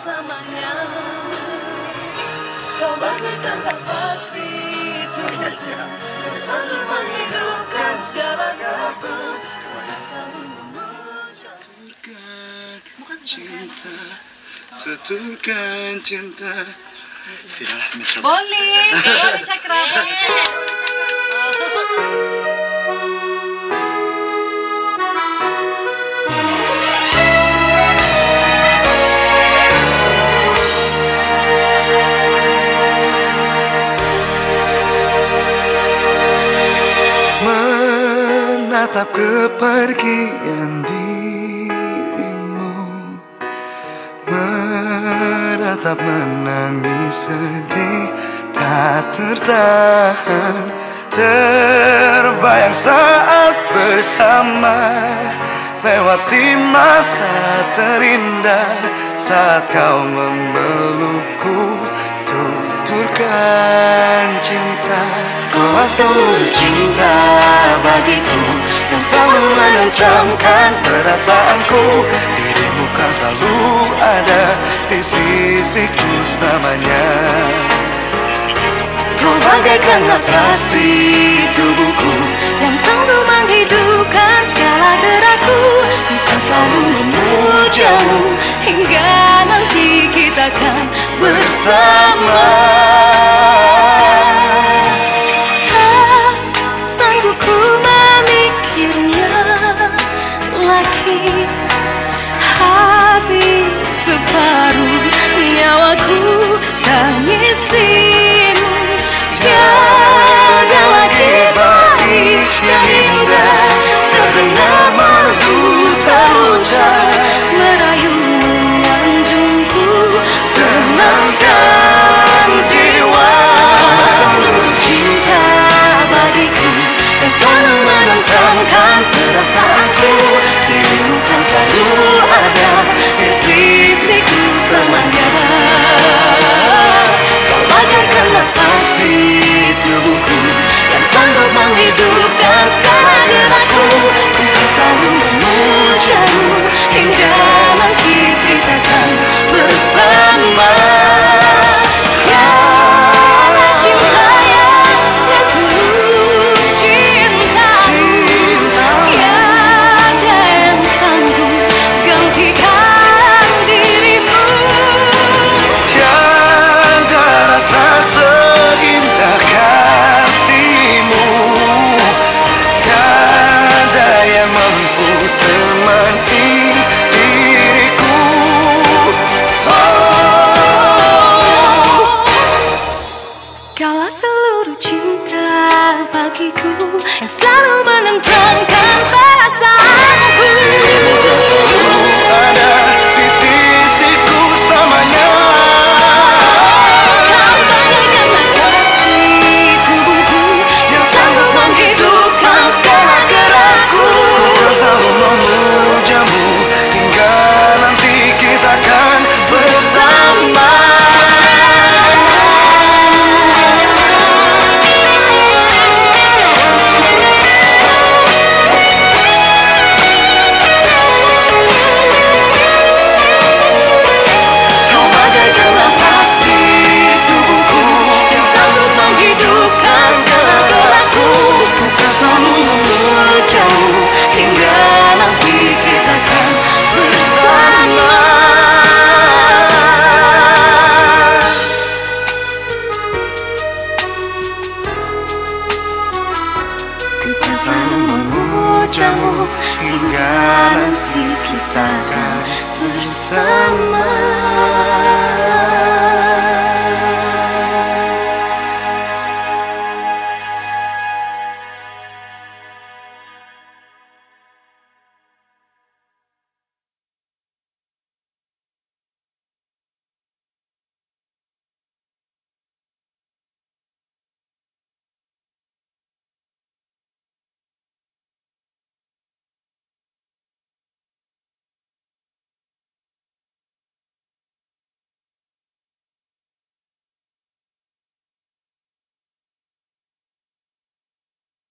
Selamanya. Kau bagaikan nafas di tubuhku Yang selalu menghidupkan selalu cinta. Tuturkan cinta. Sudahlah mencoba Boleh, boleh cakra. Menatap kepergian dirimu. Menatap menangis sedih Tak tertahan. Terbayang saat bersama Lewati masa terindah. Saat kau memelukku Tuturkan cinta. Kau seluruh cinta bagiku selalu menentramkan perasaanku. Dirimu kan selalu ada di sisiku selamanya Kau bagaikan nafas di tubuhku Yang selalu menghidupkan segala gerakku. Ku kan selalu memujamu Hingga nanti kita akan bersama separuh nyawaku tangisimu Tiada lagi baik yang indah Terdengar merdu terucap selalu menentramkan perasaanku Dirimu kan selalu bagiku Yang selalu menentramkan nanti kita akan bersama